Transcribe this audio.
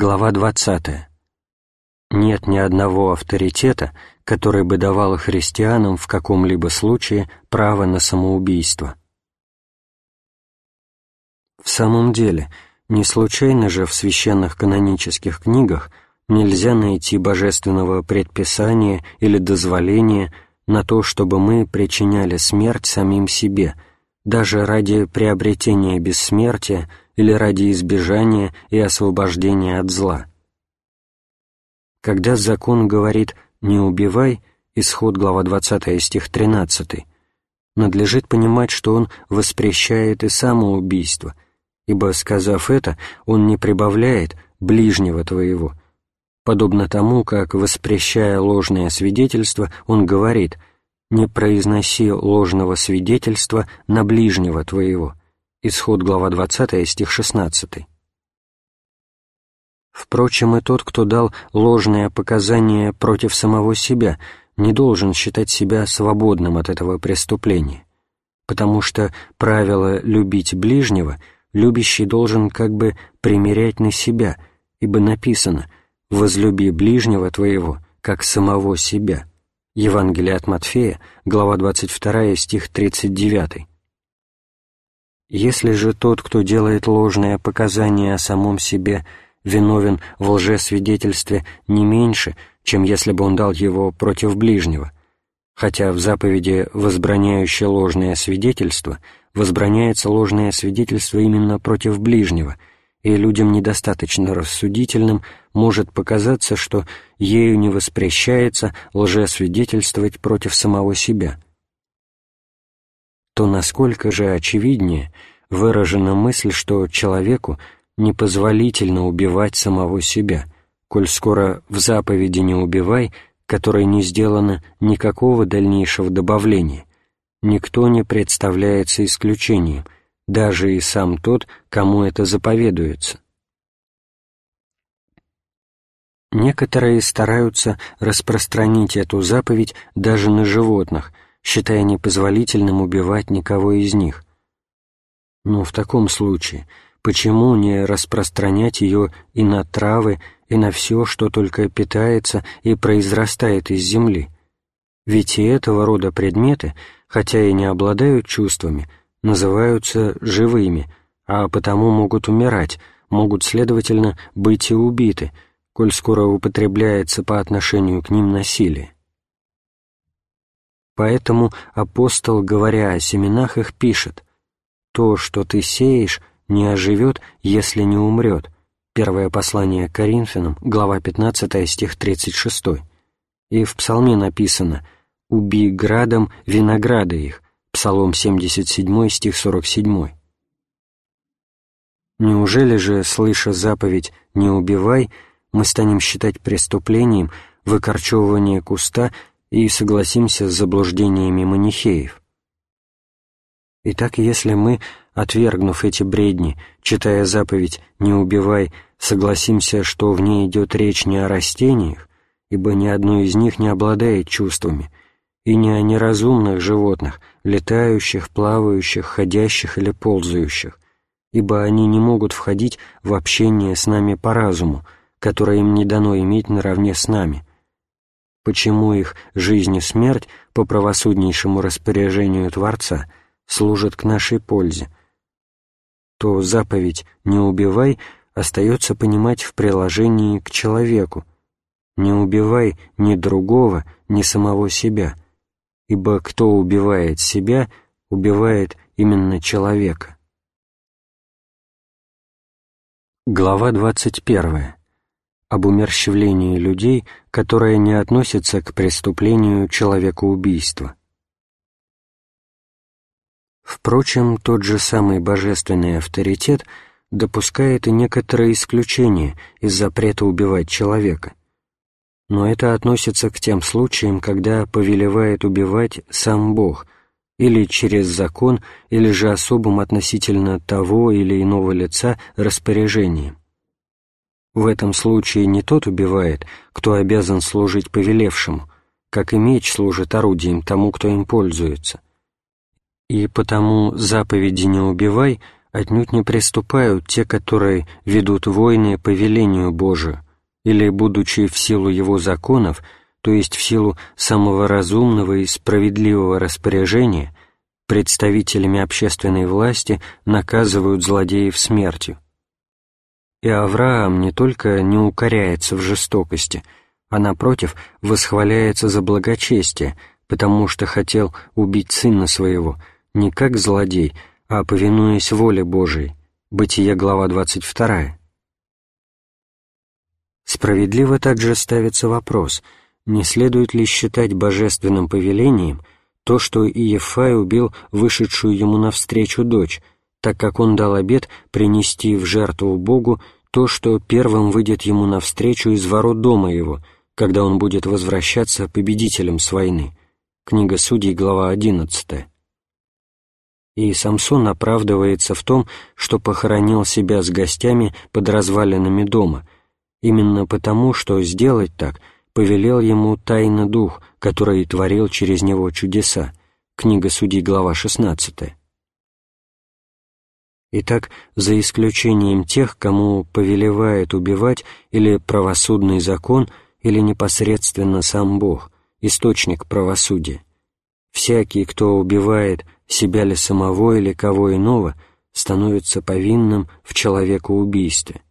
Глава 20. Нет ни одного авторитета, который бы давал христианам в каком-либо случае право на самоубийство. В самом деле, не случайно же в священных канонических книгах нельзя найти божественного предписания или дозволения на то, чтобы мы причиняли смерть самим себе, даже ради приобретения бессмертия или ради избежания и освобождения от зла. Когда закон говорит «не убивай», исход глава 20 стих 13, надлежит понимать, что он воспрещает и самоубийство, ибо, сказав это, он не прибавляет ближнего твоего, подобно тому, как, воспрещая ложное свидетельство, он говорит «не произноси ложного свидетельства на ближнего твоего». Исход, глава 20, стих 16. Впрочем, и тот, кто дал ложное показание против самого себя, не должен считать себя свободным от этого преступления, потому что правило «любить ближнего» любящий должен как бы примерять на себя, ибо написано «возлюби ближнего твоего, как самого себя». Евангелие от Матфея, глава 22, стих 39. Если же тот, кто делает ложное показание о самом себе, виновен в лжесвидетельстве не меньше, чем если бы он дал его против ближнего, хотя в заповеди, возбраняющей ложное свидетельство, возбраняется ложное свидетельство именно против ближнего, и людям недостаточно рассудительным может показаться, что ею не воспрещается лжесвидетельствовать против самого себя – то насколько же очевиднее выражена мысль, что человеку непозволительно убивать самого себя, коль скоро в заповеди «не убивай», которой не сделано никакого дальнейшего добавления, никто не представляется исключением, даже и сам тот, кому это заповедуется. Некоторые стараются распространить эту заповедь даже на животных – считая непозволительным убивать никого из них. Но в таком случае почему не распространять ее и на травы, и на все, что только питается и произрастает из земли? Ведь и этого рода предметы, хотя и не обладают чувствами, называются живыми, а потому могут умирать, могут, следовательно, быть и убиты, коль скоро употребляется по отношению к ним насилие. Поэтому апостол, говоря о семенах их, пишет «То, что ты сеешь, не оживет, если не умрет». Первое послание к Коринфянам, глава 15, стих 36. И в псалме написано «Уби градом винограда их», Псалом 77, стих 47. Неужели же, слыша заповедь «не убивай», мы станем считать преступлением выкорчевывание куста и согласимся с заблуждениями манихеев. Итак, если мы, отвергнув эти бредни, читая заповедь «не убивай», согласимся, что в ней идет речь не о растениях, ибо ни одно из них не обладает чувствами, и не о неразумных животных, летающих, плавающих, ходящих или ползающих, ибо они не могут входить в общение с нами по разуму, которое им не дано иметь наравне с нами, почему их жизнь и смерть по правосуднейшему распоряжению Творца служат к нашей пользе, то заповедь «не убивай» остается понимать в приложении к человеку. Не убивай ни другого, ни самого себя, ибо кто убивает себя, убивает именно человека. Глава двадцать первая об умерщвлении людей, которое не относится к преступлению человекоубийства. Впрочем, тот же самый божественный авторитет допускает и некоторые исключения из запрета убивать человека. Но это относится к тем случаям, когда повелевает убивать сам Бог, или через закон, или же особым относительно того или иного лица распоряжением. В этом случае не тот убивает, кто обязан служить повелевшему, как и меч служит орудием тому, кто им пользуется. И потому заповеди «не убивай» отнюдь не приступают те, которые ведут войны по велению Божию, или, будучи в силу его законов, то есть в силу самого разумного и справедливого распоряжения, представителями общественной власти наказывают злодеев смертью. И Авраам не только не укоряется в жестокости, а, напротив, восхваляется за благочестие, потому что хотел убить сына своего, не как злодей, а повинуясь воле Божией. Бытие, глава 22. Справедливо также ставится вопрос, не следует ли считать божественным повелением то, что Иефай убил вышедшую ему навстречу дочь, так как он дал обет принести в жертву Богу то, что первым выйдет ему навстречу из ворот дома его, когда он будет возвращаться победителем с войны. Книга Судей, глава 11. И Самсон оправдывается в том, что похоронил себя с гостями под развалинами дома, именно потому, что сделать так повелел ему тайный дух, который творил через него чудеса. Книга Судей, глава 16. Итак, за исключением тех, кому повелевает убивать или правосудный закон, или непосредственно сам Бог – источник правосудия. Всякий, кто убивает себя ли самого или кого иного, становится повинным в человекоубийстве.